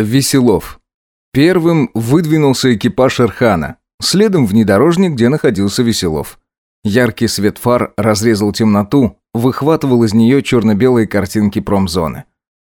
Веселов. Первым выдвинулся экипаж Эрхана, следом внедорожник, где находился Веселов. Яркий свет фар разрезал темноту, выхватывал из нее черно-белые картинки промзоны.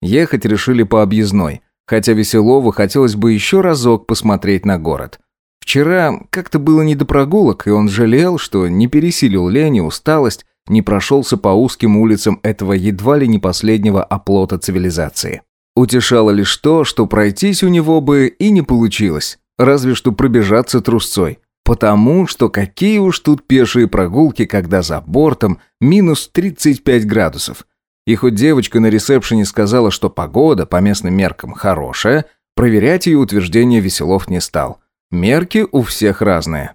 Ехать решили по объездной, хотя Веселову хотелось бы еще разок посмотреть на город. Вчера как-то было не до прогулок, и он жалел, что не пересилил лень и усталость, не прошелся по узким улицам этого едва ли не последнего оплота цивилизации. Утешало лишь то, что пройтись у него бы и не получилось, разве что пробежаться трусцой. Потому что какие уж тут пешие прогулки, когда за бортом минус 35 градусов. И хоть девочка на ресепшене сказала, что погода по местным меркам хорошая, проверять ее утверждение Веселов не стал. Мерки у всех разные.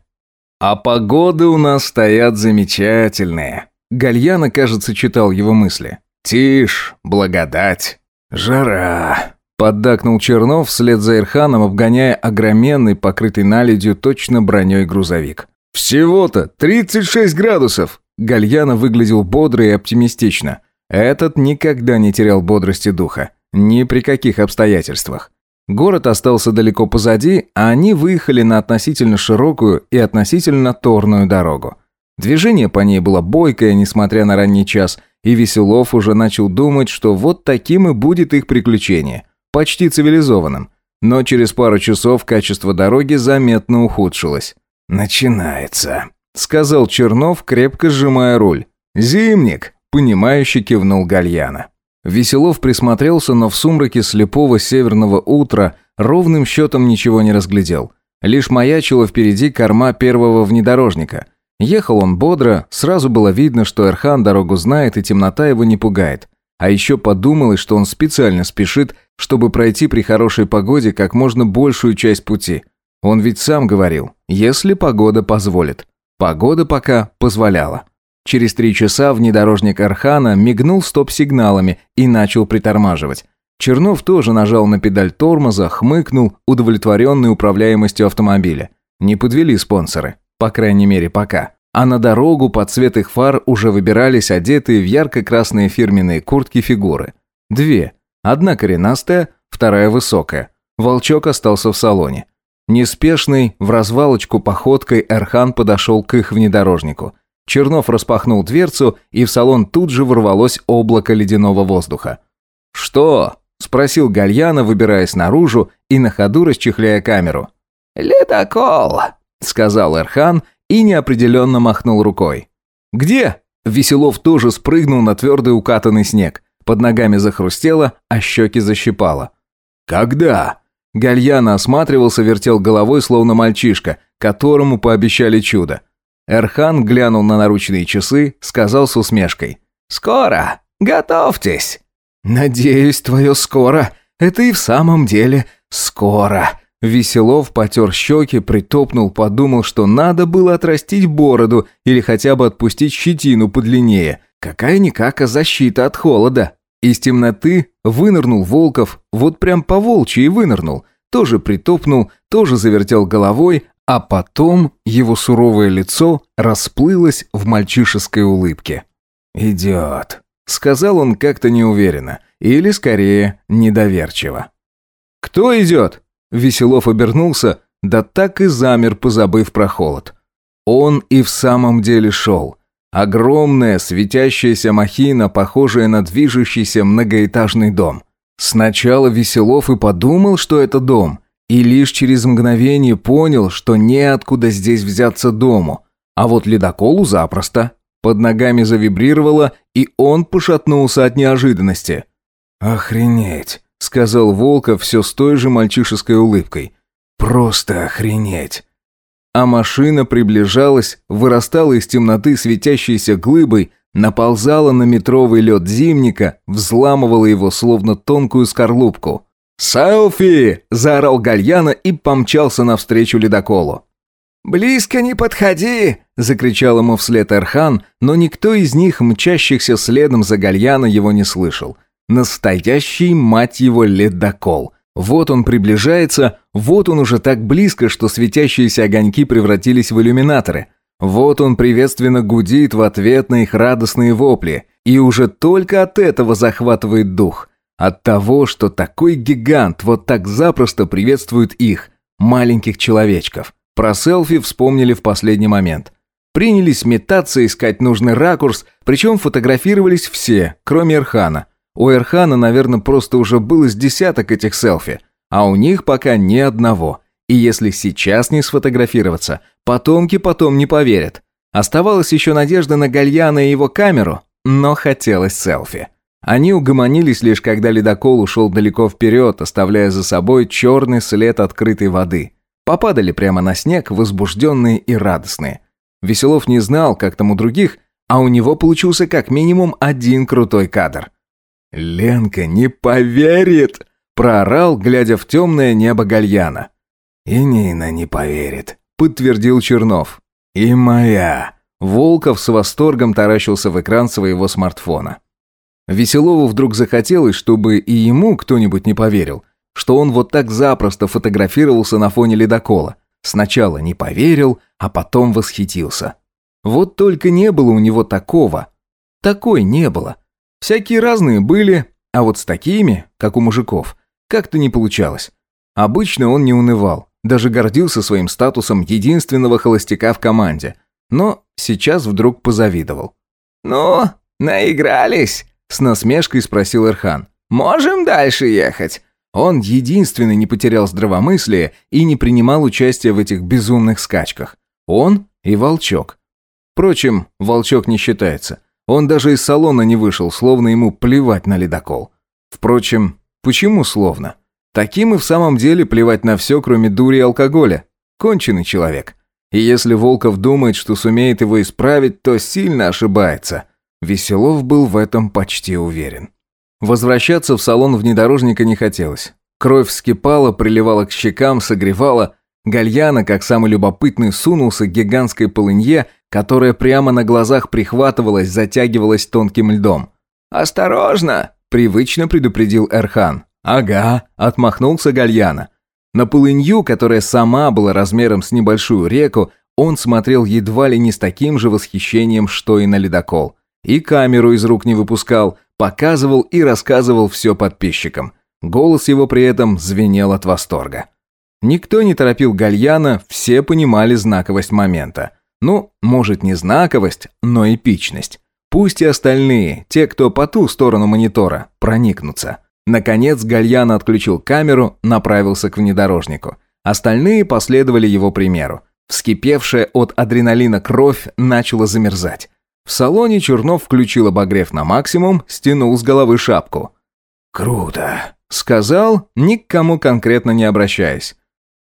«А погоды у нас стоят замечательные», Гальяна, кажется, читал его мысли. «Тишь, благодать, «Жара!» – поддакнул Чернов вслед за Ирханом, обгоняя огроменный, покрытый наледью, точно броней грузовик. «Всего-то 36 градусов!» Гальяна выглядел бодро и оптимистично. Этот никогда не терял бодрости духа. Ни при каких обстоятельствах. Город остался далеко позади, а они выехали на относительно широкую и относительно торную дорогу. Движение по ней было бойкое, несмотря на ранний час – и Веселов уже начал думать, что вот таким и будет их приключение. Почти цивилизованным. Но через пару часов качество дороги заметно ухудшилось. «Начинается», — сказал Чернов, крепко сжимая руль. «Зимник», — понимающе кивнул Гальяна. Веселов присмотрелся, но в сумраке слепого северного утра ровным счетом ничего не разглядел. Лишь маячило впереди корма первого внедорожника. Ехал он бодро, сразу было видно, что Эрхан дорогу знает и темнота его не пугает. А еще подумалось, что он специально спешит, чтобы пройти при хорошей погоде как можно большую часть пути. Он ведь сам говорил, если погода позволит. Погода пока позволяла. Через три часа внедорожник Архана мигнул стоп-сигналами и начал притормаживать. Чернов тоже нажал на педаль тормоза, хмыкнул, удовлетворенный управляемостью автомобиля. Не подвели спонсоры по крайней мере пока. А на дорогу под цвет их фар уже выбирались одетые в ярко-красные фирменные куртки фигуры. Две. Одна коренастая, вторая высокая. Волчок остался в салоне. Неспешный, в развалочку походкой Эрхан подошел к их внедорожнику. Чернов распахнул дверцу, и в салон тут же ворвалось облако ледяного воздуха. «Что?» – спросил Гальяна, выбираясь наружу и на ходу расчехляя камеру. «Ледокол», сказал Эрхан и неопределенно махнул рукой. «Где?» Веселов тоже спрыгнул на твердый укатанный снег. Под ногами захрустело, а щеки защипало. «Когда?» Гальяна осматривался, вертел головой, словно мальчишка, которому пообещали чудо. Эрхан глянул на наручные часы, сказал с усмешкой. «Скоро! Готовьтесь!» «Надеюсь, твое скоро! Это и в самом деле скоро!» Веселов потер щеки, притопнул, подумал, что надо было отрастить бороду или хотя бы отпустить щетину подлиннее. Какая-никак, а защита от холода. Из темноты вынырнул Волков, вот прям по волчьи вынырнул. Тоже притопнул, тоже завертел головой, а потом его суровое лицо расплылось в мальчишеской улыбке. «Идиот», — сказал он как-то неуверенно, или, скорее, недоверчиво. «Кто идет?» Веселов обернулся, да так и замер, позабыв про холод. Он и в самом деле шел. Огромная светящаяся махина, похожая на движущийся многоэтажный дом. Сначала Веселов и подумал, что это дом, и лишь через мгновение понял, что неоткуда здесь взяться дому. А вот ледоколу запросто. Под ногами завибрировало, и он пошатнулся от неожиданности. «Охренеть!» сказал Волков все с той же мальчишеской улыбкой. «Просто охренеть!» А машина приближалась, вырастала из темноты светящейся глыбой, наползала на метровый лед зимника, взламывала его словно тонкую скорлупку. «Селфи!» – заорал Гальяна и помчался навстречу ледоколу. «Близко не подходи!» – закричал ему вслед Эрхан, но никто из них, мчащихся следом за Гальяна, его не слышал – Настоящий, мать его, ледокол. Вот он приближается, вот он уже так близко, что светящиеся огоньки превратились в иллюминаторы. Вот он приветственно гудит в ответ на их радостные вопли. И уже только от этого захватывает дух. От того, что такой гигант вот так запросто приветствует их, маленьких человечков. Про селфи вспомнили в последний момент. Принялись метаться, искать нужный ракурс, причем фотографировались все, кроме Эрхана – у Эрхана, наверное, просто уже было с десяток этих селфи, а у них пока ни одного. И если сейчас не сфотографироваться, потомки потом не поверят. Оставалась еще надежда на Гальяна и его камеру, но хотелось селфи. Они угомонились лишь когда ледокол ушел далеко вперед, оставляя за собой черный след открытой воды. Попадали прямо на снег, возбужденные и радостные. Веселов не знал, как там у других, а у него получился как минимум один крутой кадр. «Ленка не поверит!» – проорал, глядя в темное небо Гальяна. «И Нина не поверит», – подтвердил Чернов. «И моя!» – Волков с восторгом таращился в экран своего смартфона. Веселову вдруг захотелось, чтобы и ему кто-нибудь не поверил, что он вот так запросто фотографировался на фоне ледокола. Сначала не поверил, а потом восхитился. Вот только не было у него такого. Такой не было. Всякие разные были, а вот с такими, как у мужиков, как-то не получалось. Обычно он не унывал, даже гордился своим статусом единственного холостяка в команде. Но сейчас вдруг позавидовал. «Ну, наигрались?» – с насмешкой спросил Ирхан. «Можем дальше ехать?» Он единственный не потерял здравомыслие и не принимал участия в этих безумных скачках. Он и Волчок. Впрочем, Волчок не считается. Он даже из салона не вышел, словно ему плевать на ледокол. Впрочем, почему словно? Таким и в самом деле плевать на все, кроме дури и алкоголя. Конченый человек. И если Волков думает, что сумеет его исправить, то сильно ошибается. Веселов был в этом почти уверен. Возвращаться в салон внедорожника не хотелось. Кровь вскипала, приливала к щекам, согревала. Гальяна, как самый любопытный, сунулся к гигантской полынье, которая прямо на глазах прихватывалась, затягивалась тонким льдом. «Осторожно!» – привычно предупредил Эрхан. «Ага», – отмахнулся Гальяна. На полынью, которая сама была размером с небольшую реку, он смотрел едва ли не с таким же восхищением, что и на ледокол. И камеру из рук не выпускал, показывал и рассказывал все подписчикам. Голос его при этом звенел от восторга. Никто не торопил Гальяна, все понимали знаковость момента. Ну, может, не знаковость, но эпичность. Пусть и остальные, те, кто по ту сторону монитора, проникнутся. Наконец, Гальян отключил камеру, направился к внедорожнику. Остальные последовали его примеру. Вскипевшая от адреналина кровь начала замерзать. В салоне Чернов включил обогрев на максимум, стянул с головы шапку. «Круто», — сказал, ни к кому конкретно не обращаясь.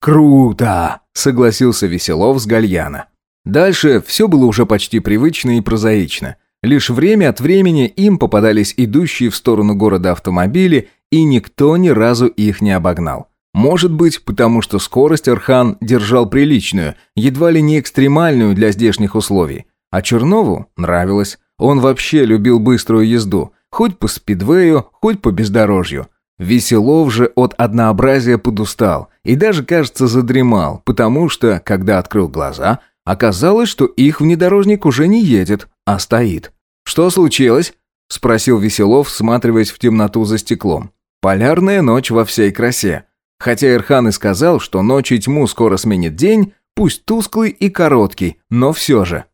«Круто», — согласился Веселов с Гальяна. Дальше все было уже почти привычно и прозаично. Лишь время от времени им попадались идущие в сторону города автомобили, и никто ни разу их не обогнал. Может быть, потому что скорость Архан держал приличную, едва ли не экстремальную для здешних условий. А Чернову нравилось. Он вообще любил быструю езду, хоть по спидвею, хоть по бездорожью. Веселов же от однообразия подустал и даже, кажется, задремал, потому что, когда открыл глаза, Оказалось, что их внедорожник уже не едет, а стоит. «Что случилось?» – спросил Веселов, всматриваясь в темноту за стеклом. «Полярная ночь во всей красе. Хотя Ирхан и сказал, что ночь и тьму скоро сменит день, пусть тусклый и короткий, но все же».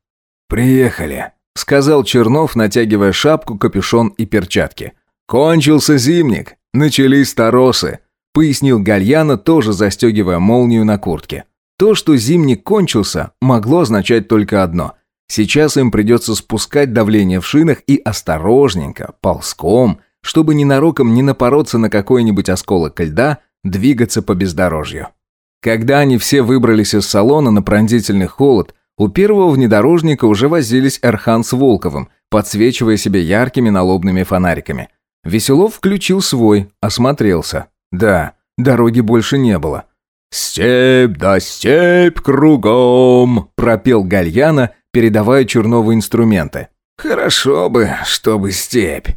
«Приехали», – сказал Чернов, натягивая шапку, капюшон и перчатки. «Кончился зимник, начались торосы», – пояснил Гальяна, тоже застегивая молнию на куртке. То, что зимник кончился, могло означать только одно. Сейчас им придется спускать давление в шинах и осторожненько, ползком, чтобы ненароком не напороться на какой-нибудь осколок льда, двигаться по бездорожью. Когда они все выбрались из салона на пронзительный холод, у первого внедорожника уже возились Эрхан с Волковым, подсвечивая себе яркими налобными фонариками. Веселов включил свой, осмотрелся. Да, дороги больше не было. «Степь да степь кругом!» – пропел Гальяна, передавая Чернову инструменты. «Хорошо бы, чтобы степь!»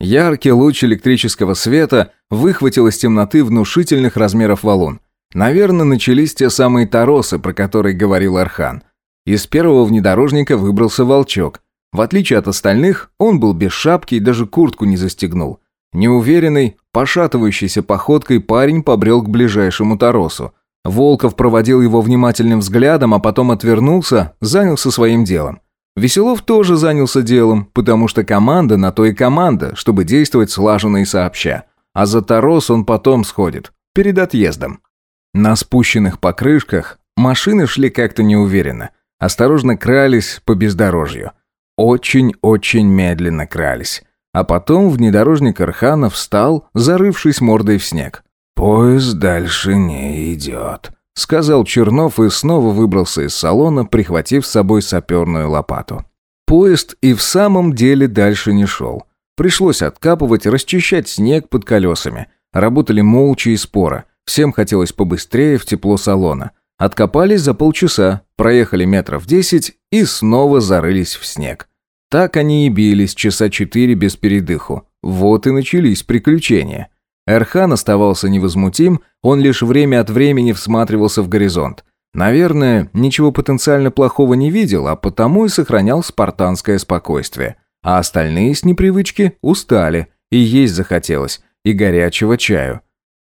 Яркий луч электрического света выхватил из темноты внушительных размеров валун. Наверное, начались те самые торосы, про которые говорил Архан. Из первого внедорожника выбрался волчок. В отличие от остальных, он был без шапки и даже куртку не застегнул. Неуверенный, пошатывающейся походкой парень побрел к ближайшему торосу. Волков проводил его внимательным взглядом, а потом отвернулся, занялся своим делом. Веселов тоже занялся делом, потому что команда на то и команда, чтобы действовать слаженно и сообща. А за торос он потом сходит, перед отъездом. На спущенных покрышках машины шли как-то неуверенно. Осторожно крались по бездорожью. Очень-очень медленно крались. А потом внедорожник Архана встал, зарывшись мордой в снег. «Поезд дальше не идет», — сказал Чернов и снова выбрался из салона, прихватив с собой саперную лопату. Поезд и в самом деле дальше не шел. Пришлось откапывать, расчищать снег под колесами. Работали молча и споро. Всем хотелось побыстрее в тепло салона. Откопались за полчаса, проехали метров десять и снова зарылись в снег. Так они и бились часа четыре без передыху. Вот и начались приключения. Эрхан оставался невозмутим, он лишь время от времени всматривался в горизонт. Наверное, ничего потенциально плохого не видел, а потому и сохранял спартанское спокойствие. А остальные с непривычки устали, и есть захотелось, и горячего чаю.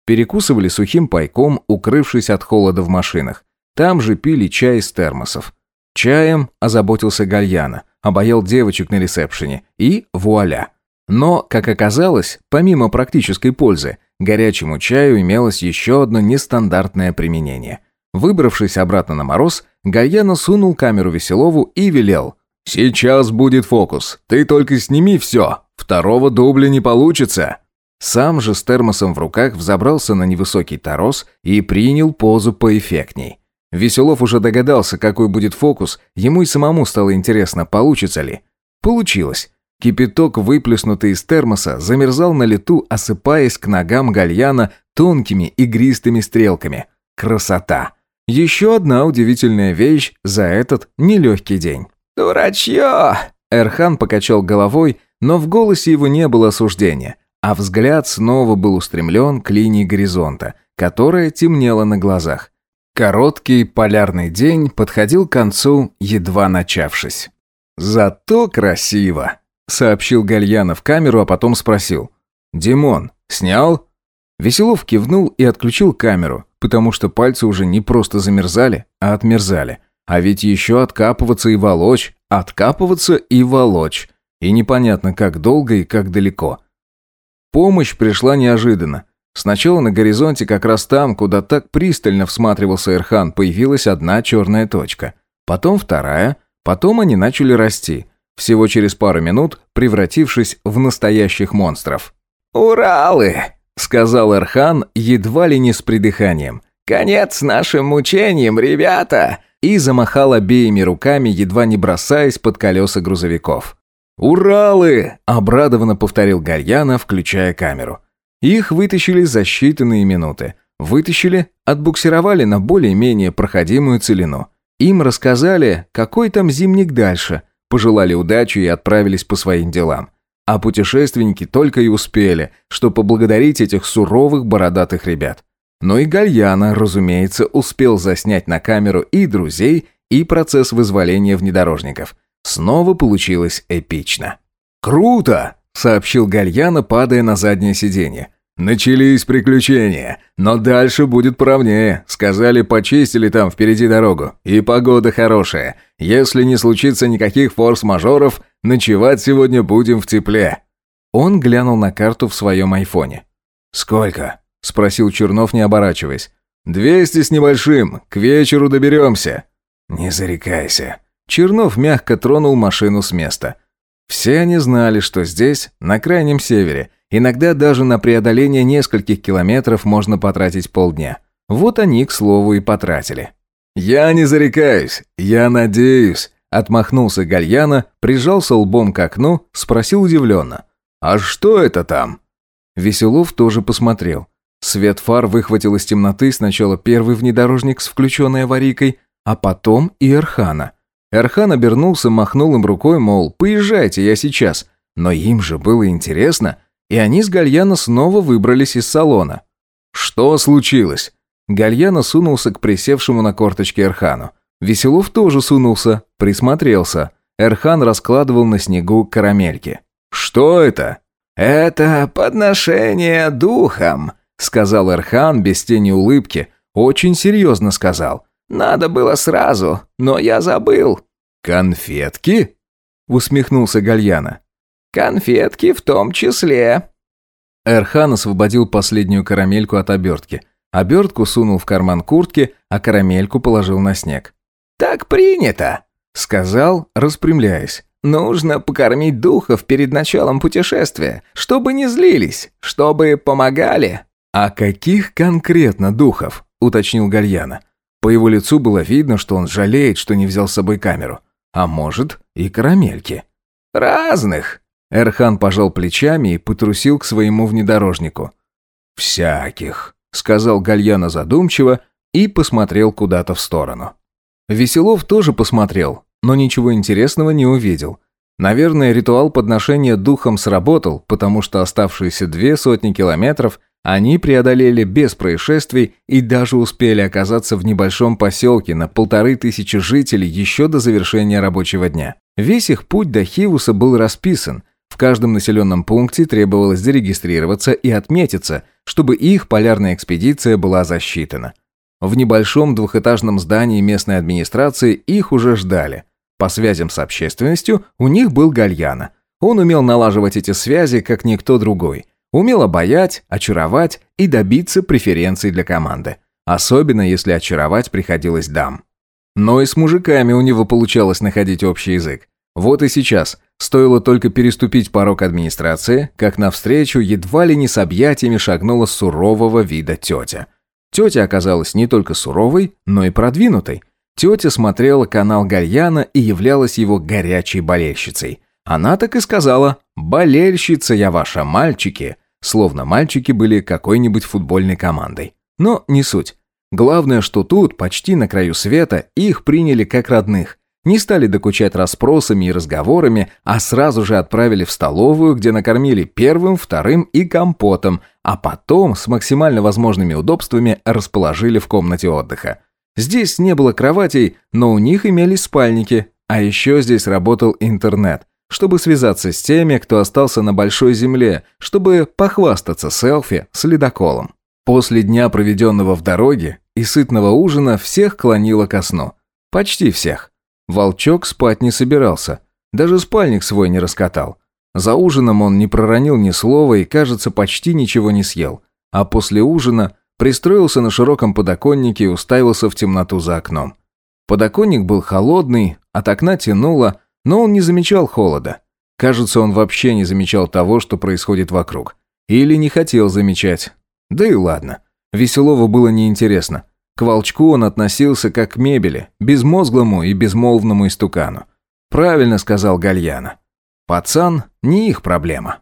Перекусывали сухим пайком, укрывшись от холода в машинах. Там же пили чай из термосов. Чаем озаботился Гальяна – Обоел девочек на ресепшене, и вуаля. Но, как оказалось, помимо практической пользы, горячему чаю имелось еще одно нестандартное применение. Выбравшись обратно на мороз, Гаяна сунул камеру Веселову и велел. «Сейчас будет фокус. Ты только сними все. Второго дубля не получится». Сам же с термосом в руках взобрался на невысокий торос и принял позу поэффектней. Веселов уже догадался, какой будет фокус, ему и самому стало интересно, получится ли. Получилось. Кипяток, выплеснутый из термоса, замерзал на лету, осыпаясь к ногам гальяна тонкими игристыми стрелками. Красота! Еще одна удивительная вещь за этот нелегкий день. «Дурачье!» Эрхан покачал головой, но в голосе его не было осуждения, а взгляд снова был устремлен к линии горизонта, которая темнела на глазах. Короткий полярный день подходил к концу, едва начавшись. «Зато красиво», — сообщил Гальянов камеру, а потом спросил. «Димон, снял?» Веселов кивнул и отключил камеру, потому что пальцы уже не просто замерзали, а отмерзали. А ведь еще откапываться и волочь, откапываться и волочь. И непонятно, как долго и как далеко. Помощь пришла неожиданно. Сначала на горизонте, как раз там, куда так пристально всматривался Эрхан, появилась одна черная точка. Потом вторая. Потом они начали расти. Всего через пару минут, превратившись в настоящих монстров. «Уралы!» — сказал Эрхан едва ли не с придыханием. «Конец нашим мучениям, ребята!» И замахал обеими руками, едва не бросаясь под колеса грузовиков. «Уралы!» – обрадованно повторил Гальяна, включая камеру. Их вытащили за считанные минуты. Вытащили, отбуксировали на более-менее проходимую целину. Им рассказали, какой там зимник дальше, пожелали удачи и отправились по своим делам. А путешественники только и успели, что поблагодарить этих суровых бородатых ребят. Но и Гальяна, разумеется, успел заснять на камеру и друзей, и процесс вызволения внедорожников. Снова получилось эпично. «Круто!» сообщил Гальяна, падая на заднее сиденье. «Начались приключения, но дальше будет правнее, Сказали, почистили там впереди дорогу. И погода хорошая. Если не случится никаких форс-мажоров, ночевать сегодня будем в тепле». Он глянул на карту в своем айфоне. «Сколько?» – спросил Чернов, не оборачиваясь. «Двести с небольшим. К вечеру доберемся». «Не зарекайся». Чернов мягко тронул машину с места – все они знали, что здесь, на крайнем севере, иногда даже на преодоление нескольких километров можно потратить полдня. Вот они, к слову, и потратили. «Я не зарекаюсь, я надеюсь», – отмахнулся Гальяна, прижался лбом к окну, спросил удивленно. «А что это там?» Веселов тоже посмотрел. Свет фар выхватил из темноты сначала первый внедорожник с включенной аварийкой, а потом и Эрхана. Эрхан обернулся, махнул им рукой, мол, «Поезжайте, я сейчас». Но им же было интересно, и они с Гальяна снова выбрались из салона. «Что случилось?» Гальяна сунулся к присевшему на корточке Эрхану. Веселов тоже сунулся, присмотрелся. Эрхан раскладывал на снегу карамельки. «Что это?» «Это подношение духом», — сказал Эрхан без тени улыбки. Очень серьезно сказал. Надо было сразу, но я забыл». «Конфетки?» – усмехнулся Гальяна. «Конфетки в том числе». Эрхан освободил последнюю карамельку от обертки. Обертку сунул в карман куртки, а карамельку положил на снег. «Так принято», – сказал, распрямляясь. «Нужно покормить духов перед началом путешествия, чтобы не злились, чтобы помогали». «А каких конкретно духов?» – уточнил Гальяна. По его лицу было видно, что он жалеет, что не взял с собой камеру. А может, и карамельки. «Разных!» Эрхан пожал плечами и потрусил к своему внедорожнику. «Всяких», — сказал Гальяна задумчиво и посмотрел куда-то в сторону. Веселов тоже посмотрел, но ничего интересного не увидел. Наверное, ритуал подношения духом сработал, потому что оставшиеся две сотни километров они преодолели без происшествий и даже успели оказаться в небольшом поселке на полторы тысячи жителей еще до завершения рабочего дня. Весь их путь до Хивуса был расписан. В каждом населенном пункте требовалось зарегистрироваться и отметиться, чтобы их полярная экспедиция была засчитана. В небольшом двухэтажном здании местной администрации их уже ждали. По связям с общественностью у них был Гальяна. Он умел налаживать эти связи, как никто другой – Умел обаять, очаровать и добиться преференций для команды. Особенно, если очаровать приходилось дам. Но и с мужиками у него получалось находить общий язык. Вот и сейчас. Стоило только переступить порог администрации, как навстречу едва ли не с объятиями шагнула сурового вида тетя. Тетя оказалась не только суровой, но и продвинутой. Тетя смотрела канал Гальяна и являлась его горячей болельщицей. Она так и сказала «Болельщица я ваша, мальчики!» словно мальчики были какой-нибудь футбольной командой. Но не суть. Главное, что тут, почти на краю света, их приняли как родных. Не стали докучать расспросами и разговорами, а сразу же отправили в столовую, где накормили первым, вторым и компотом, а потом с максимально возможными удобствами расположили в комнате отдыха. Здесь не было кроватей, но у них имелись спальники, а еще здесь работал интернет – чтобы связаться с теми, кто остался на Большой Земле, чтобы похвастаться селфи с ледоколом. После дня, проведенного в дороге, и сытного ужина всех клонило ко сну. Почти всех. Волчок спать не собирался. Даже спальник свой не раскатал. За ужином он не проронил ни слова и, кажется, почти ничего не съел. А после ужина пристроился на широком подоконнике и уставился в темноту за окном. Подоконник был холодный, от окна тянуло, но он не замечал холода. Кажется, он вообще не замечал того, что происходит вокруг. Или не хотел замечать. Да и ладно. Веселову было неинтересно. К волчку он относился как к мебели, безмозглому и безмолвному истукану. Правильно сказал Гальяна. Пацан – не их проблема.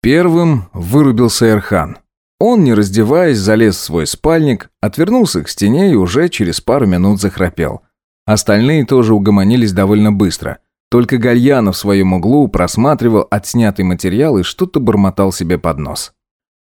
Первым вырубился Эрхан. Он, не раздеваясь, залез в свой спальник, отвернулся к стене и уже через пару минут захрапел. Остальные тоже угомонились довольно быстро – только Гальяна в своем углу просматривал отснятый материал и что-то бормотал себе под нос.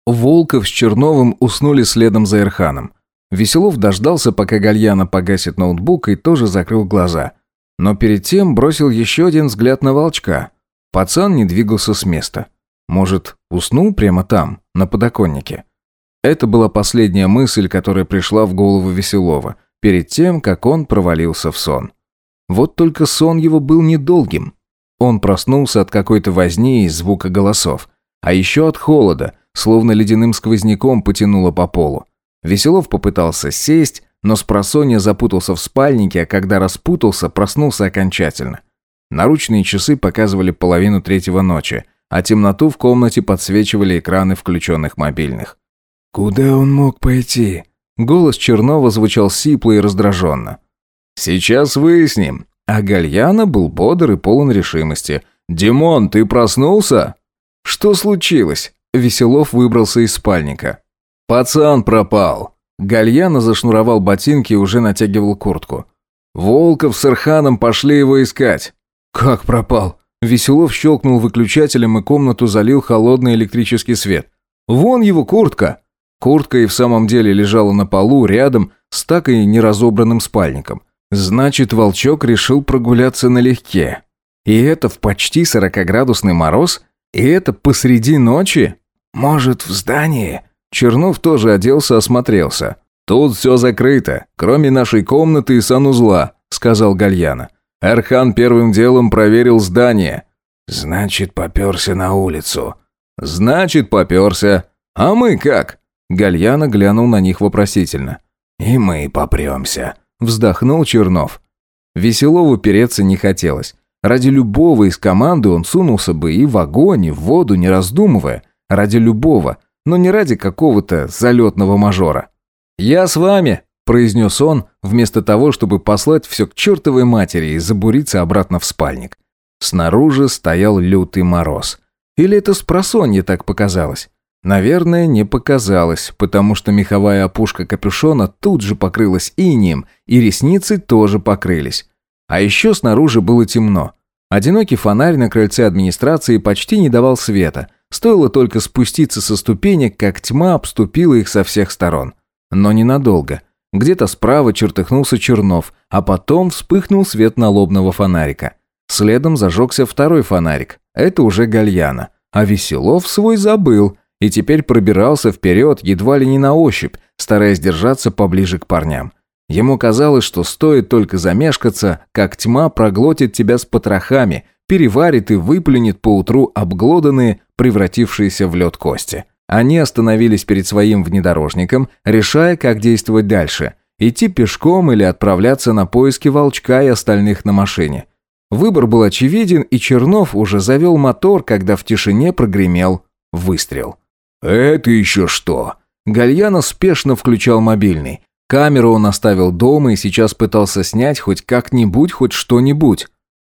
Волков с Черновым уснули следом за Ирханом. Веселов дождался, пока Гальяна погасит ноутбук и тоже закрыл глаза. Но перед тем бросил еще один взгляд на волчка. Пацан не двигался с места. Может, уснул прямо там, на подоконнике? Это была последняя мысль, которая пришла в голову Веселова, перед тем, как он провалился в сон. Вот только сон его был недолгим. Он проснулся от какой-то возни и звука голосов. А еще от холода, словно ледяным сквозняком потянуло по полу. Веселов попытался сесть, но спросонья запутался в спальнике, а когда распутался, проснулся окончательно. Наручные часы показывали половину третьего ночи, а темноту в комнате подсвечивали экраны включенных мобильных. «Куда он мог пойти?» Голос Чернова звучал сипло и раздраженно. «Сейчас выясним». А Гальяна был бодр и полон решимости. «Димон, ты проснулся?» «Что случилось?» Веселов выбрался из спальника. «Пацан пропал». Гальяна зашнуровал ботинки и уже натягивал куртку. «Волков с Ирханом пошли его искать». «Как пропал?» Веселов щелкнул выключателем и комнату залил холодный электрический свет. «Вон его куртка!» Куртка и в самом деле лежала на полу рядом с так и неразобранным спальником. Значит, волчок решил прогуляться налегке. И это в почти сорокоградусный мороз? И это посреди ночи? Может, в здании? Чернов тоже оделся, осмотрелся. «Тут все закрыто, кроме нашей комнаты и санузла», — сказал Гальяна. Архан первым делом проверил здание. «Значит, поперся на улицу». «Значит, поперся. А мы как?» Гальяна глянул на них вопросительно. «И мы попремся», Вздохнул Чернов. Веселову переться не хотелось. Ради любого из команды он сунулся бы и в огонь, и в воду, не раздумывая. Ради любого, но не ради какого-то залетного мажора. «Я с вами!» – произнес он, вместо того, чтобы послать все к чертовой матери и забуриться обратно в спальник. Снаружи стоял лютый мороз. Или это с просонья так показалось? Наверное, не показалось, потому что меховая опушка капюшона тут же покрылась инием, и ресницы тоже покрылись. А еще снаружи было темно. Одинокий фонарь на крыльце администрации почти не давал света. Стоило только спуститься со ступенек, как тьма обступила их со всех сторон. Но ненадолго. Где-то справа чертыхнулся Чернов, а потом вспыхнул свет налобного фонарика. Следом зажегся второй фонарик. Это уже Гальяна. А Веселов свой забыл – и теперь пробирался вперед едва ли не на ощупь, стараясь держаться поближе к парням. Ему казалось, что стоит только замешкаться, как тьма проглотит тебя с потрохами, переварит и выплюнет поутру обглоданные, превратившиеся в лед кости. Они остановились перед своим внедорожником, решая, как действовать дальше – идти пешком или отправляться на поиски волчка и остальных на машине. Выбор был очевиден, и Чернов уже завел мотор, когда в тишине прогремел выстрел. «Это еще что?» Гальяна спешно включал мобильный. Камеру он оставил дома и сейчас пытался снять хоть как-нибудь, хоть что-нибудь.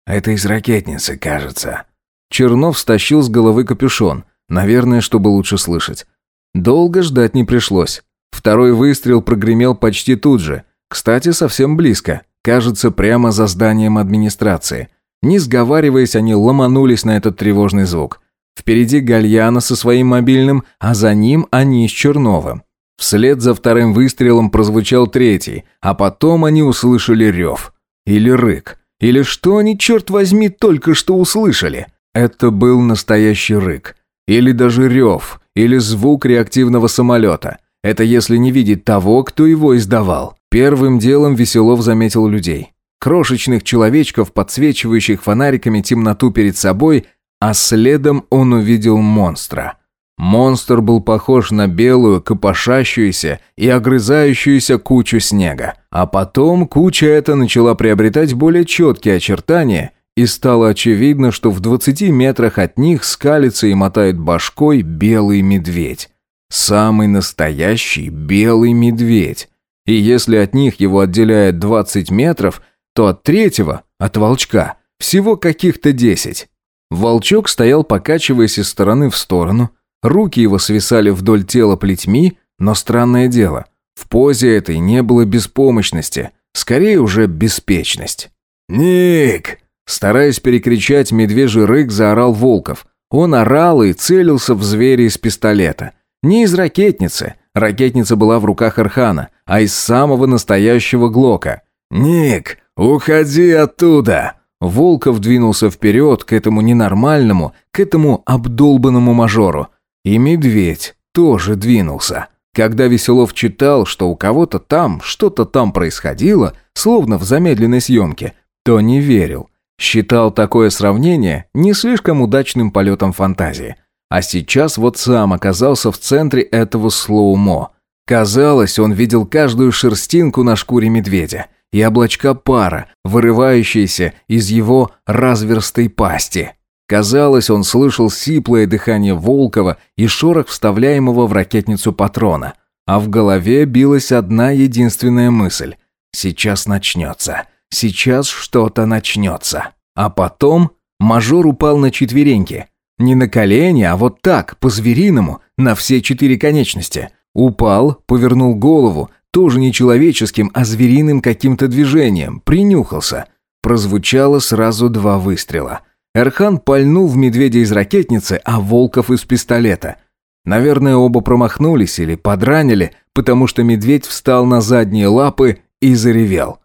«Это из ракетницы, кажется». Чернов стащил с головы капюшон, наверное, чтобы лучше слышать. Долго ждать не пришлось. Второй выстрел прогремел почти тут же. Кстати, совсем близко. Кажется, прямо за зданием администрации. Не сговариваясь, они ломанулись на этот тревожный звук. Впереди Гальяна со своим мобильным, а за ним они с Черновым. Вслед за вторым выстрелом прозвучал третий, а потом они услышали рев. Или рык. Или что они, черт возьми, только что услышали? Это был настоящий рык. Или даже рев. Или звук реактивного самолета. Это если не видеть того, кто его издавал. Первым делом Веселов заметил людей. Крошечных человечков, подсвечивающих фонариками темноту перед собой а следом он увидел монстра. Монстр был похож на белую, копошащуюся и огрызающуюся кучу снега. А потом куча эта начала приобретать более четкие очертания, и стало очевидно, что в 20 метрах от них скалится и мотает башкой белый медведь. Самый настоящий белый медведь. И если от них его отделяет 20 метров, то от третьего, от волчка, всего каких-то 10. Волчок стоял, покачиваясь из стороны в сторону. Руки его свисали вдоль тела плетьми, но странное дело. В позе этой не было беспомощности, скорее уже беспечность. «Ник!» Стараясь перекричать медвежий рык, заорал Волков. Он орал и целился в зверя из пистолета. Не из ракетницы. Ракетница была в руках Архана, а из самого настоящего Глока. «Ник, уходи оттуда!» Волков двинулся вперед к этому ненормальному, к этому обдолбанному мажору. И медведь тоже двинулся. Когда Веселов читал, что у кого-то там что-то там происходило, словно в замедленной съемке, то не верил. Считал такое сравнение не слишком удачным полетом фантазии. А сейчас вот сам оказался в центре этого слоумо. Казалось, он видел каждую шерстинку на шкуре медведя – и облачка пара, вырывающиеся из его разверстой пасти. Казалось, он слышал сиплое дыхание Волкова и шорох вставляемого в ракетницу патрона. А в голове билась одна единственная мысль. «Сейчас начнется. Сейчас что-то начнется». А потом мажор упал на четвереньки. Не на колени, а вот так, по-звериному, на все четыре конечности. Упал, повернул голову, тоже не человеческим, а звериным каким-то движением, принюхался. Прозвучало сразу два выстрела. Эрхан пальнул в медведя из ракетницы, а Волков из пистолета. Наверное, оба промахнулись или подранили, потому что медведь встал на задние лапы и заревел.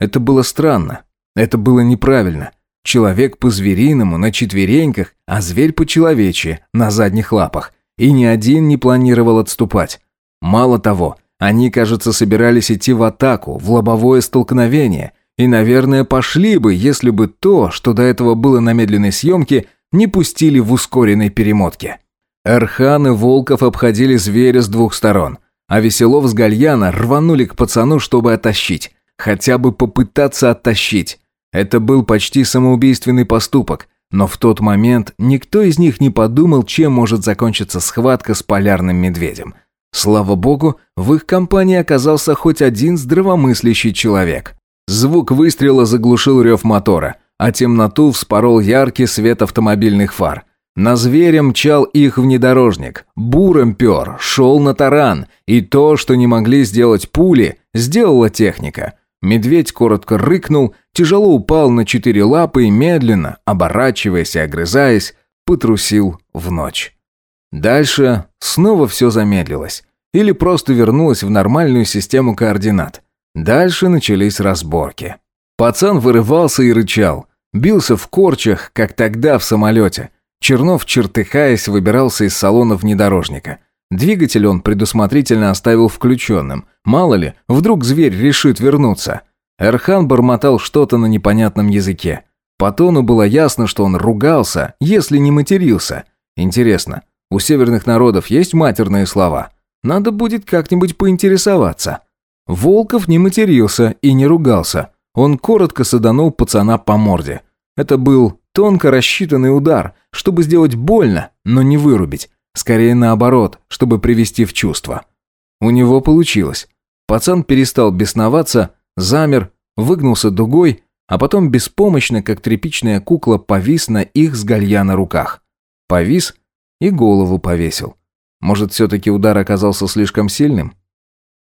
Это было странно. Это было неправильно. Человек по-звериному на четвереньках, а зверь по человечи на задних лапах. И ни один не планировал отступать. Мало того, они, кажется, собирались идти в атаку, в лобовое столкновение. И, наверное, пошли бы, если бы то, что до этого было на медленной съемке, не пустили в ускоренной перемотке. Эрхан и Волков обходили зверя с двух сторон, а Веселов с Гальяна рванули к пацану, чтобы оттащить. Хотя бы попытаться оттащить. Это был почти самоубийственный поступок, но в тот момент никто из них не подумал, чем может закончиться схватка с полярным медведем – Слава богу, в их компании оказался хоть один здравомыслящий человек. Звук выстрела заглушил рев мотора, а темноту вспорол яркий свет автомобильных фар. На зверя мчал их внедорожник, буром пер, шел на таран, и то, что не могли сделать пули, сделала техника. Медведь коротко рыкнул, тяжело упал на четыре лапы и медленно, оборачиваясь и огрызаясь, потрусил в ночь. Дальше снова все замедлилось или просто вернулась в нормальную систему координат. Дальше начались разборки. Пацан вырывался и рычал, бился в корчах, как тогда в самолете. Чернов, чертыхаясь, выбирался из салона внедорожника. Двигатель он предусмотрительно оставил включенным. Мало ли, вдруг зверь решит вернуться. Эрхан бормотал что-то на непонятном языке. По тону было ясно, что он ругался, если не матерился. Интересно, у северных народов есть матерные слова? Надо будет как-нибудь поинтересоваться. Волков не матерился и не ругался. Он коротко саданул пацана по морде. Это был тонко рассчитанный удар, чтобы сделать больно, но не вырубить. Скорее наоборот, чтобы привести в чувство. У него получилось. Пацан перестал бесноваться, замер, выгнулся дугой, а потом беспомощно, как тряпичная кукла, повис на их с галья на руках. Повис и голову повесил. Может, все-таки удар оказался слишком сильным?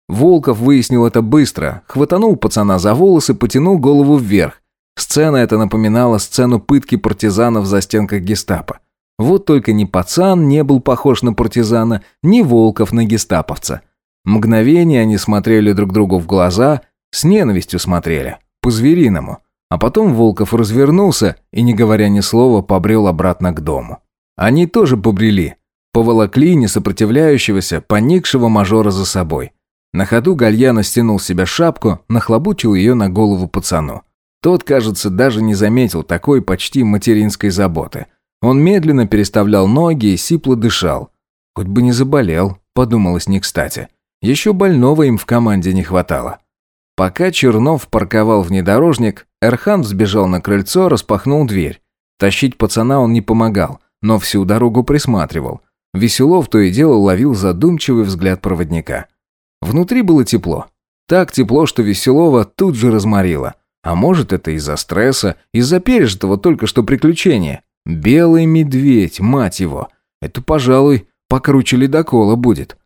Волков выяснил это быстро, хватанул пацана за волосы, потянул голову вверх. Сцена эта напоминала сцену пытки партизанов за стенках гестапо. Вот только ни пацан не был похож на партизана, ни Волков на гестаповца. Мгновение они смотрели друг другу в глаза, с ненавистью смотрели, по-звериному. А потом Волков развернулся и, не говоря ни слова, побрел обратно к дому. Они тоже побрели, Поволокли несопротивляющегося, поникшего мажора за собой. На ходу Гальяна стянул с себя шапку, нахлобучил ее на голову пацану. Тот, кажется, даже не заметил такой почти материнской заботы. Он медленно переставлял ноги и сипло дышал. «Хоть бы не заболел», — подумалось не кстати. Еще больного им в команде не хватало. Пока Чернов парковал внедорожник, Эрхан взбежал на крыльцо, распахнул дверь. Тащить пацана он не помогал, но всю дорогу присматривал. Веселов то и дело ловил задумчивый взгляд проводника. Внутри было тепло. Так тепло, что Веселова тут же разморило. А может, это из-за стресса, из-за пережитого только что приключения. Белый медведь, мать его. Это, пожалуй, покруче ледокола будет.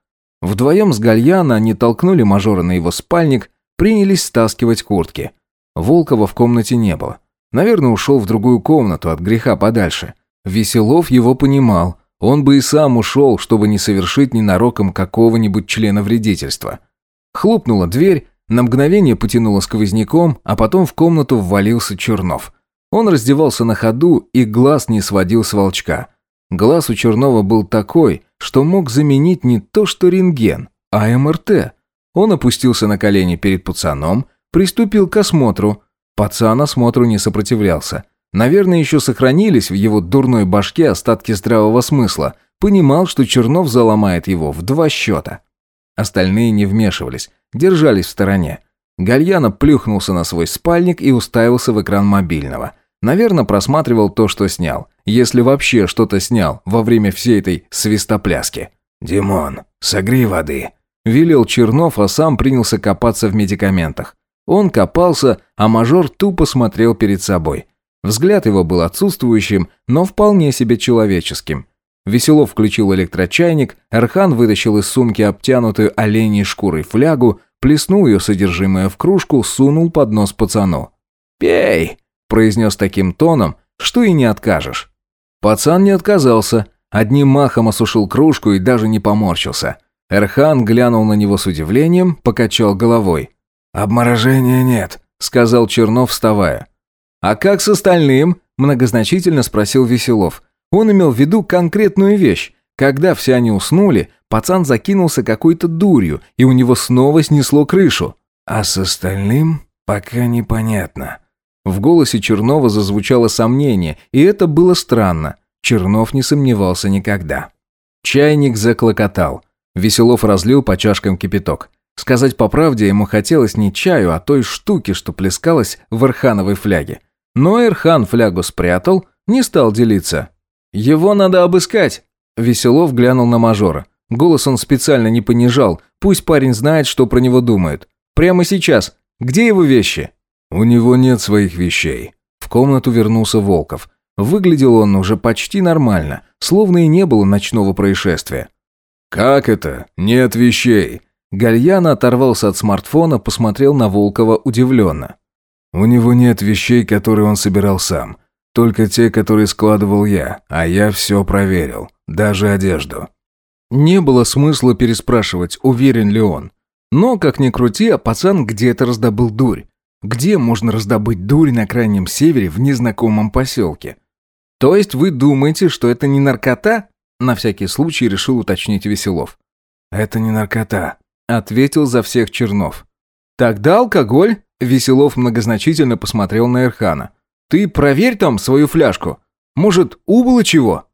Вдвоем с Гальяна они толкнули мажора на его спальник, принялись стаскивать куртки. Волкова в комнате не было. Наверное, ушел в другую комнату от греха подальше. Веселов его понимал – он бы и сам ушел, чтобы не совершить ненароком какого-нибудь члена вредительства. Хлопнула дверь, на мгновение потянула сквозняком, а потом в комнату ввалился Чернов. Он раздевался на ходу и глаз не сводил с волчка. Глаз у Чернова был такой, что мог заменить не то что рентген, а МРТ. Он опустился на колени перед пацаном, приступил к осмотру. Пацан осмотру не сопротивлялся – Наверное, еще сохранились в его дурной башке остатки здравого смысла. Понимал, что Чернов заломает его в два счета. Остальные не вмешивались, держались в стороне. Гальяна плюхнулся на свой спальник и уставился в экран мобильного. Наверное, просматривал то, что снял. Если вообще что-то снял во время всей этой свистопляски. «Димон, согрей воды», – велел Чернов, а сам принялся копаться в медикаментах. Он копался, а мажор тупо смотрел перед собой – Взгляд его был отсутствующим, но вполне себе человеческим. Веселов включил электрочайник, Эрхан вытащил из сумки обтянутую оленей шкурой флягу, плеснул ее содержимое в кружку, сунул под нос пацану. «Пей!» – произнес таким тоном, что и не откажешь. Пацан не отказался, одним махом осушил кружку и даже не поморщился. Эрхан глянул на него с удивлением, покачал головой. «Обморожения нет», – сказал Чернов, вставая. «А как с остальным?» – многозначительно спросил Веселов. Он имел в виду конкретную вещь. Когда все они уснули, пацан закинулся какой-то дурью, и у него снова снесло крышу. «А с остальным пока непонятно». В голосе Чернова зазвучало сомнение, и это было странно. Чернов не сомневался никогда. Чайник заклокотал. Веселов разлил по чашкам кипяток. Сказать по правде, ему хотелось не чаю, а той штуки, что плескалась в архановой фляге. Но Эрхан флягу спрятал, не стал делиться. «Его надо обыскать!» Веселов глянул на мажора. Голос он специально не понижал, пусть парень знает, что про него думают. «Прямо сейчас. Где его вещи?» «У него нет своих вещей». В комнату вернулся Волков. Выглядел он уже почти нормально, словно и не было ночного происшествия. «Как это? Нет вещей?» Гальяна оторвался от смартфона, посмотрел на Волкова удивленно. У него нет вещей, которые он собирал сам. Только те, которые складывал я, а я все проверил, даже одежду. Не было смысла переспрашивать, уверен ли он. Но, как ни крути, а пацан где-то раздобыл дурь. Где можно раздобыть дурь на крайнем севере в незнакомом поселке? То есть вы думаете, что это не наркота? На всякий случай решил уточнить Веселов. Это не наркота, ответил за всех Чернов. Тогда алкоголь? Веселов многозначительно посмотрел на Эрхана. «Ты проверь там свою фляжку. Может, убыло чего?»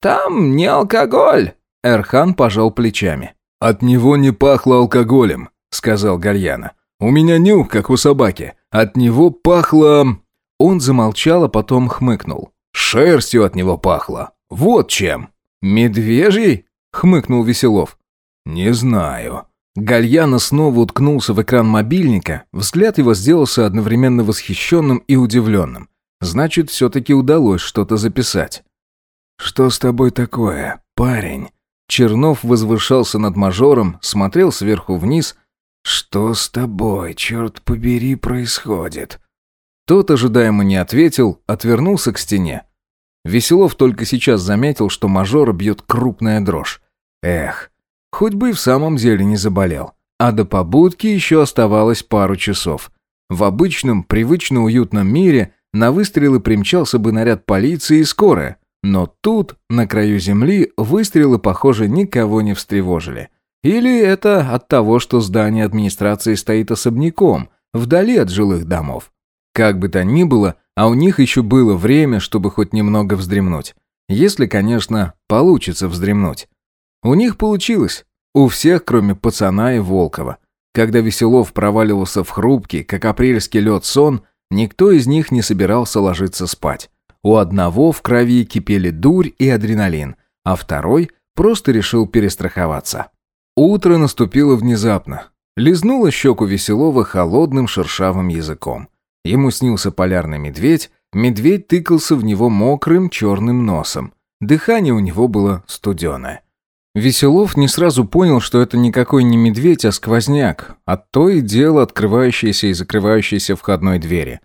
«Там не алкоголь», — Эрхан пожал плечами. «От него не пахло алкоголем», — сказал Гальяна. «У меня нюх, как у собаки. От него пахло...» Он замолчал, а потом хмыкнул. «Шерстью от него пахло. Вот чем». «Медвежий?» — хмыкнул Веселов. «Не знаю», Гальяна снова уткнулся в экран мобильника, взгляд его сделался одновременно восхищенным и удивленным. Значит, все-таки удалось что-то записать. «Что с тобой такое, парень?» Чернов возвышался над мажором, смотрел сверху вниз. «Что с тобой, черт побери, происходит?» Тот ожидаемо не ответил, отвернулся к стене. Веселов только сейчас заметил, что мажора бьет крупная дрожь. «Эх, Хоть бы и в самом деле не заболел. А до побудки еще оставалось пару часов. В обычном, привычно уютном мире на выстрелы примчался бы наряд полиции и скорая. Но тут, на краю земли, выстрелы, похоже, никого не встревожили. Или это от того, что здание администрации стоит особняком, вдали от жилых домов. Как бы то ни было, а у них еще было время, чтобы хоть немного вздремнуть. Если, конечно, получится вздремнуть. У них получилось. У всех, кроме пацана и Волкова. Когда Веселов проваливался в хрупкий, как апрельский лед, сон, никто из них не собирался ложиться спать. У одного в крови кипели дурь и адреналин, а второй просто решил перестраховаться. Утро наступило внезапно. лизнуло щеку Веселова холодным шершавым языком. Ему снился полярный медведь, медведь тыкался в него мокрым черным носом. Дыхание у него было студеное. Веселов не сразу понял, что это никакой не медведь, а сквозняк, а то и дело открывающейся и закрывающейся входной двери.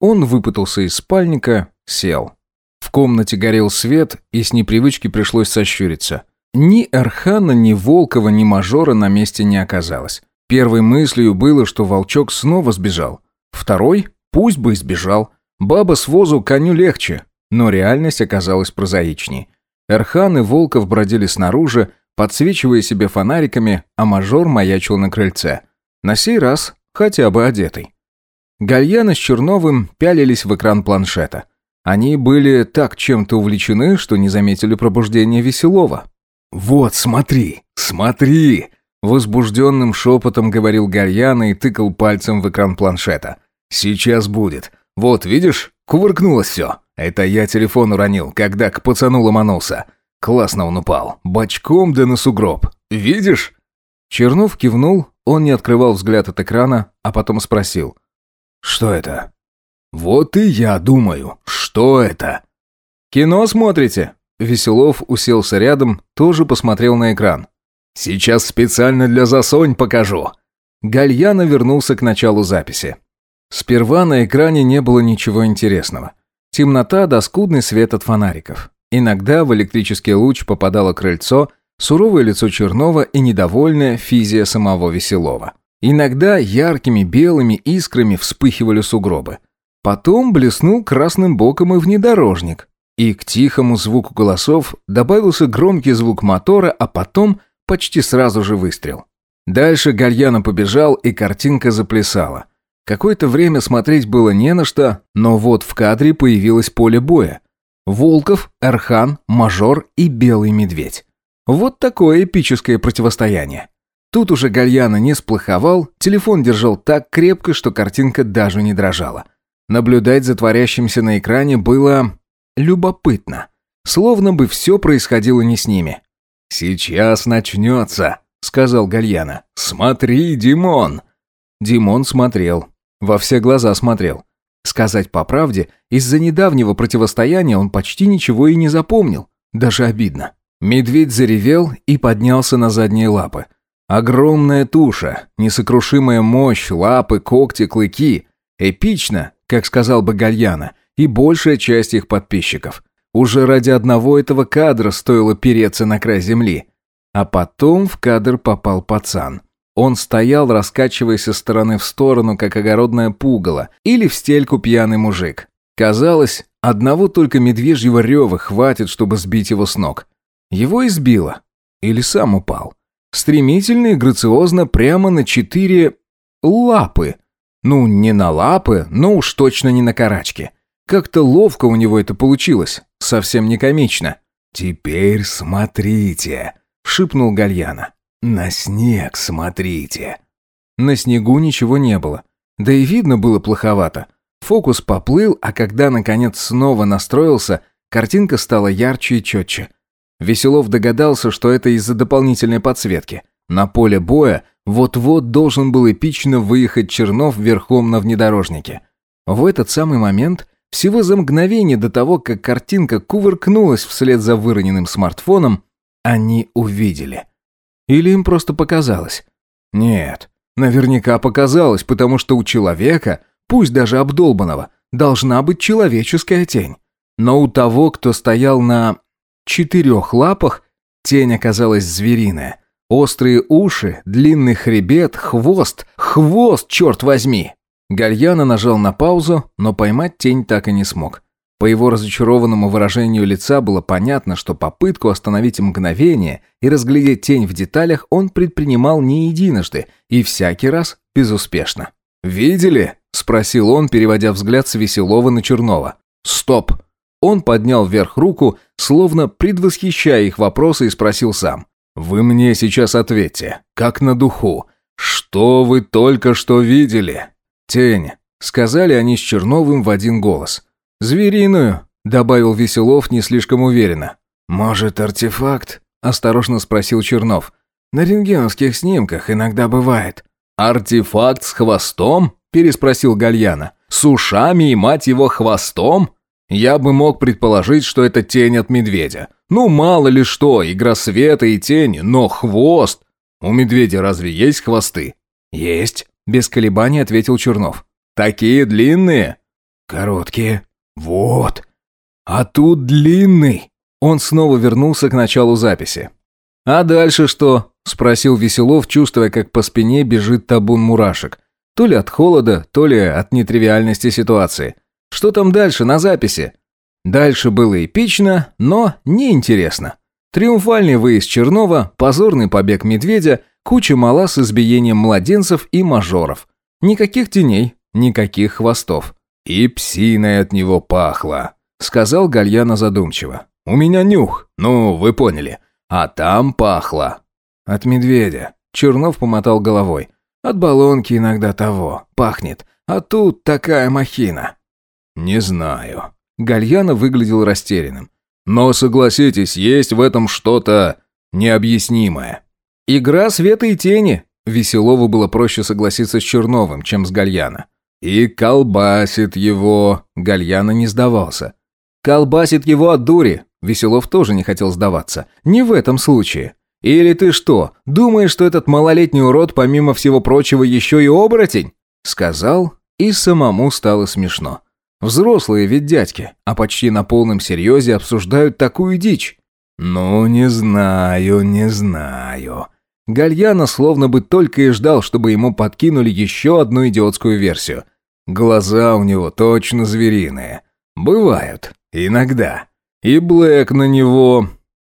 Он выпутался из спальника, сел. В комнате горел свет, и с непривычки пришлось сощуриться. Ни Архана, ни Волкова, ни Мажора на месте не оказалось. Первой мыслью было, что волчок снова сбежал. Второй – пусть бы сбежал. Баба с возу коню легче. Но реальность оказалась прозаичней. Эрхан и Волков бродили снаружи, подсвечивая себе фонариками, а мажор маячил на крыльце. На сей раз хотя бы одетый. Гальяна с Черновым пялились в экран планшета. Они были так чем-то увлечены, что не заметили пробуждения Веселова. «Вот, смотри, смотри!» Возбужденным шепотом говорил Гальяна и тыкал пальцем в экран планшета. «Сейчас будет. Вот, видишь, кувыркнулось все». Это я телефон уронил, когда к пацану ломанулся. Классно он упал. Бочком да на сугроб. Видишь?» Чернов кивнул, он не открывал взгляд от экрана, а потом спросил. «Что это?» «Вот и я думаю, что это?» «Кино смотрите?» Веселов уселся рядом, тоже посмотрел на экран. «Сейчас специально для засонь покажу». Гальяна вернулся к началу записи. Сперва на экране не было ничего интересного. Темнота да скудный свет от фонариков. Иногда в электрический луч попадало крыльцо, суровое лицо Чернова и недовольная физия самого Веселова. Иногда яркими белыми искрами вспыхивали сугробы. Потом блеснул красным боком и внедорожник. И к тихому звуку голосов добавился громкий звук мотора, а потом почти сразу же выстрел. Дальше Гальяна побежал, и картинка заплясала. Какое-то время смотреть было не на что, но вот в кадре появилось поле боя. Волков, Эрхан, Мажор и Белый Медведь. Вот такое эпическое противостояние. Тут уже Гальяна не сплоховал, телефон держал так крепко, что картинка даже не дрожала. Наблюдать за творящимся на экране было... любопытно. Словно бы все происходило не с ними. «Сейчас начнется», — сказал Гальяна. «Смотри, Димон!» Димон смотрел. Во все глаза смотрел. Сказать по правде, из-за недавнего противостояния он почти ничего и не запомнил. Даже обидно. Медведь заревел и поднялся на задние лапы. Огромная туша, несокрушимая мощь, лапы, когти, клыки. Эпично, как сказал бы Гальяна, и большая часть их подписчиков. Уже ради одного этого кадра стоило переться на край земли. А потом в кадр попал пацан. Он стоял, раскачиваясь из стороны в сторону, как огородное пугало, или в стельку пьяный мужик. Казалось, одного только медвежьего рева хватит, чтобы сбить его с ног. Его избило. Или сам упал. Стремительно и грациозно прямо на четыре... лапы. Ну, не на лапы, но уж точно не на карачки. Как-то ловко у него это получилось. Совсем не комично. «Теперь смотрите», — шипнул Гальяна. «На снег смотрите!» На снегу ничего не было. Да и видно было плоховато. Фокус поплыл, а когда, наконец, снова настроился, картинка стала ярче и четче. Веселов догадался, что это из-за дополнительной подсветки. На поле боя вот-вот должен был эпично выехать Чернов верхом на внедорожнике. В этот самый момент, всего за мгновение до того, как картинка кувыркнулась вслед за выроненным смартфоном, они увидели – или им просто показалось? Нет, наверняка показалось, потому что у человека, пусть даже обдолбанного, должна быть человеческая тень. Но у того, кто стоял на четырех лапах, тень оказалась звериная. Острые уши, длинный хребет, хвост, хвост, черт возьми! Гальяна нажал на паузу, но поймать тень так и не смог. По его разочарованному выражению лица было понятно, что попытку остановить мгновение и разглядеть тень в деталях он предпринимал не единожды и всякий раз безуспешно. «Видели?» – спросил он, переводя взгляд с Веселова на Чернова. «Стоп!» Он поднял вверх руку, словно предвосхищая их вопросы, и спросил сам. «Вы мне сейчас ответьте, как на духу. Что вы только что видели?» «Тень», – сказали они с Черновым в один голос – «Звериную», — добавил Веселов не слишком уверенно. «Может, артефакт?» — осторожно спросил Чернов. «На рентгеновских снимках иногда бывает». «Артефакт с хвостом?» – переспросил Гальяна. «С ушами и, мать его, хвостом?» Я бы мог предположить, что это тень от медведя. Ну, мало ли что, игра света и тени, но хвост... У медведя разве есть хвосты? Есть, без колебаний ответил Чернов. Такие длинные? Короткие, вот. А тут длинный. Он снова вернулся к началу записи. А дальше что? спросил Веселов, чувствуя, как по спине бежит табун мурашек. То ли от холода, то ли от нетривиальности ситуации. Что там дальше на записи? Дальше было эпично, но неинтересно. Триумфальный выезд Чернова, позорный побег Медведя, куча мала с избиением младенцев и мажоров. Никаких теней, никаких хвостов. «И псиной от него пахло», — сказал Гальяна задумчиво. «У меня нюх, ну, вы поняли. А там пахло». «От медведя», — Чернов помотал головой. «От баллонки иногда того, пахнет. А тут такая махина». «Не знаю». Гальяна выглядел растерянным. «Но, согласитесь, есть в этом что-то необъяснимое». «Игра света и тени», Веселову было проще согласиться с Черновым, чем с Гальяна. «И колбасит его!» Гальяна не сдавался. «Колбасит его от дури!» Веселов тоже не хотел сдаваться. «Не в этом случае!» «Или ты что, думаешь, что этот малолетний урод, помимо всего прочего, еще и оборотень?» Сказал, и самому стало смешно. Взрослые ведь дядьки, а почти на полном серьезе обсуждают такую дичь. «Ну, не знаю, не знаю». Гальяна словно бы только и ждал, чтобы ему подкинули еще одну идиотскую версию. Глаза у него точно звериные. Бывают. Иногда. И Блэк на него...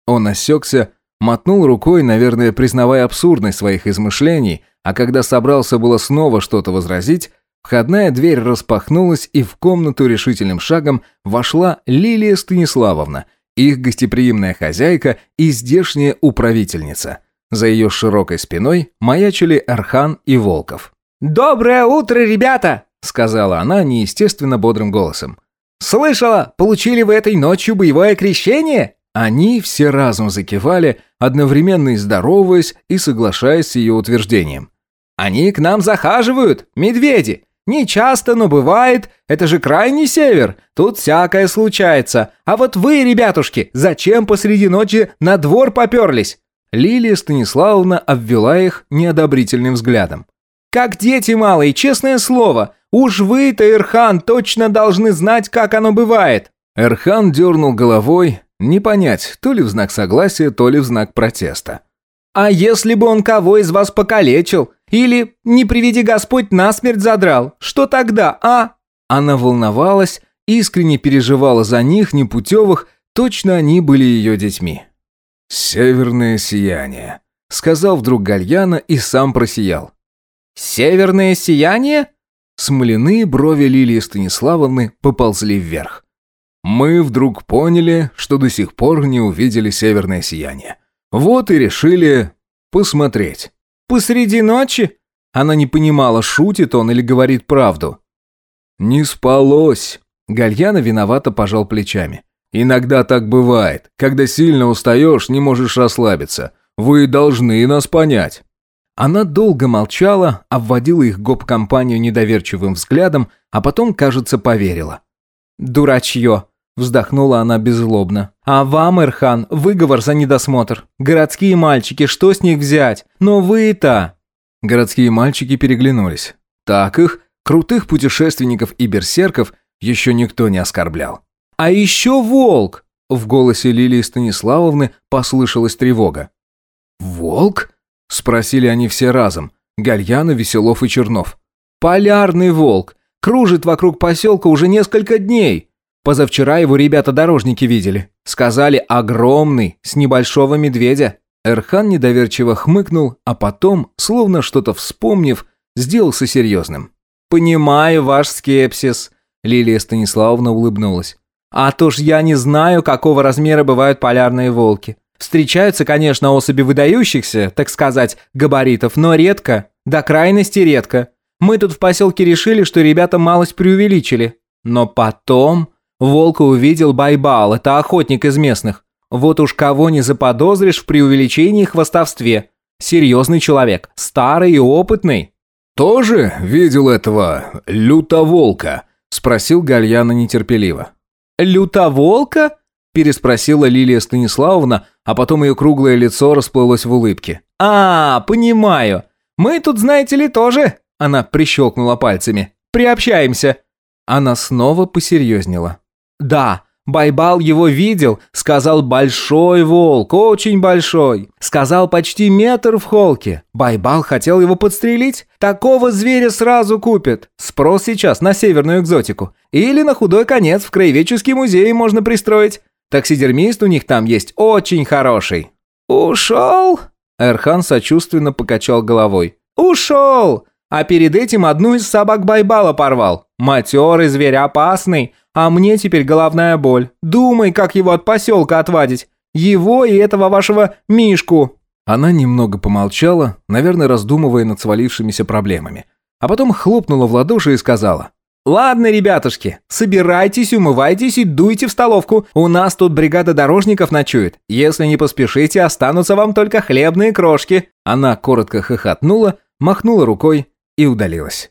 Он осекся, мотнул рукой, наверное, признавая абсурдность своих измышлений, а когда собрался было снова что-то возразить, входная дверь распахнулась, и в комнату решительным шагом вошла Лилия Станиславовна, их гостеприимная хозяйка и здешняя управительница. За ее широкой спиной маячили Архан и Волков. «Доброе утро, ребята!» — сказала она неестественно бодрым голосом. «Слышала! Получили вы этой ночью боевое крещение?» Они все разом закивали, одновременно и здороваясь, и соглашаясь с ее утверждением. «Они к нам захаживают, медведи! Не часто, но бывает. Это же крайний север. Тут всякое случается. А вот вы, ребятушки, зачем посреди ночи на двор поперлись?» Лилия Станиславовна обвела их неодобрительным взглядом. «Как дети малые, честное слово. Уж вы-то, Эрхан точно должны знать, как оно бывает!» Эрхан дернул головой, не понять, то ли в знак согласия, то ли в знак протеста. «А если бы он кого из вас покалечил? Или, не приведи Господь, насмерть задрал? Что тогда, а?» Она волновалась, искренне переживала за них, непутевых, точно они были ее детьми. «Северное сияние», — сказал вдруг Гальяна и сам просиял. «Северное сияние?» Смоляные брови Лилии Станиславовны поползли вверх. Мы вдруг поняли, что до сих пор не увидели северное сияние. Вот и решили посмотреть. «Посреди ночи?» Она не понимала, шутит он или говорит правду. «Не спалось!» Гальяна виновато пожал плечами. «Иногда так бывает. Когда сильно устаешь, не можешь расслабиться. Вы должны нас понять». Она долго молчала, обводила их гоп-компанию недоверчивым взглядом, а потом, кажется, поверила. «Дурачье!» – вздохнула она беззлобно. «А вам, Эрхан, выговор за недосмотр. Городские мальчики, что с них взять? Но вы-то...» Городские мальчики переглянулись. Так их, крутых путешественников и берсерков, еще никто не оскорблял. «А еще волк!» – в голосе Лилии Станиславовны послышалась тревога. «Волк?» Спросили они все разом. Гальяна, Веселов и Чернов. «Полярный волк! Кружит вокруг поселка уже несколько дней!» Позавчера его ребята-дорожники видели. Сказали, огромный, с небольшого медведя. Эрхан недоверчиво хмыкнул, а потом, словно что-то вспомнив, сделался серьезным. «Понимаю ваш скепсис», – Лилия Станиславовна улыбнулась. «А то ж я не знаю, какого размера бывают полярные волки. Встречаются, конечно, особи выдающихся, так сказать, габаритов, но редко, до крайности редко. Мы тут в поселке решили, что ребята малость преувеличили. Но потом Волка увидел Байбал, это охотник из местных. Вот уж кого не заподозришь в преувеличении и хвостовстве. Серьезный человек, старый и опытный. «Тоже видел этого лютоволка?» – спросил Гальяна нетерпеливо. «Лютоволка?» – переспросила Лилия Станиславовна, а потом ее круглое лицо расплылось в улыбке. «А, понимаю. Мы тут, знаете ли, тоже...» Она прищелкнула пальцами. «Приобщаемся». Она снова посерьезнела. «Да, Байбал его видел, сказал «большой волк, очень большой». Сказал почти метр в холке. Байбал хотел его подстрелить. Такого зверя сразу купят. Спрос сейчас на северную экзотику. Или на худой конец в краеведческий музей можно пристроить. Таксидермист у них там есть очень хороший». «Ушел?» Эрхан сочувственно покачал головой. «Ушел! А перед этим одну из собак Байбала порвал. Матерый зверь опасный, а мне теперь головная боль. Думай, как его от поселка отвадить. Его и этого вашего Мишку». Она немного помолчала, наверное, раздумывая над свалившимися проблемами. А потом хлопнула в ладоши и сказала. Ладно, ребятушки, собирайтесь, умывайтесь и дуйте в столовку. У нас тут бригада дорожников ночует. Если не поспешите, останутся вам только хлебные крошки. Она коротко хохотнула, махнула рукой и удалилась.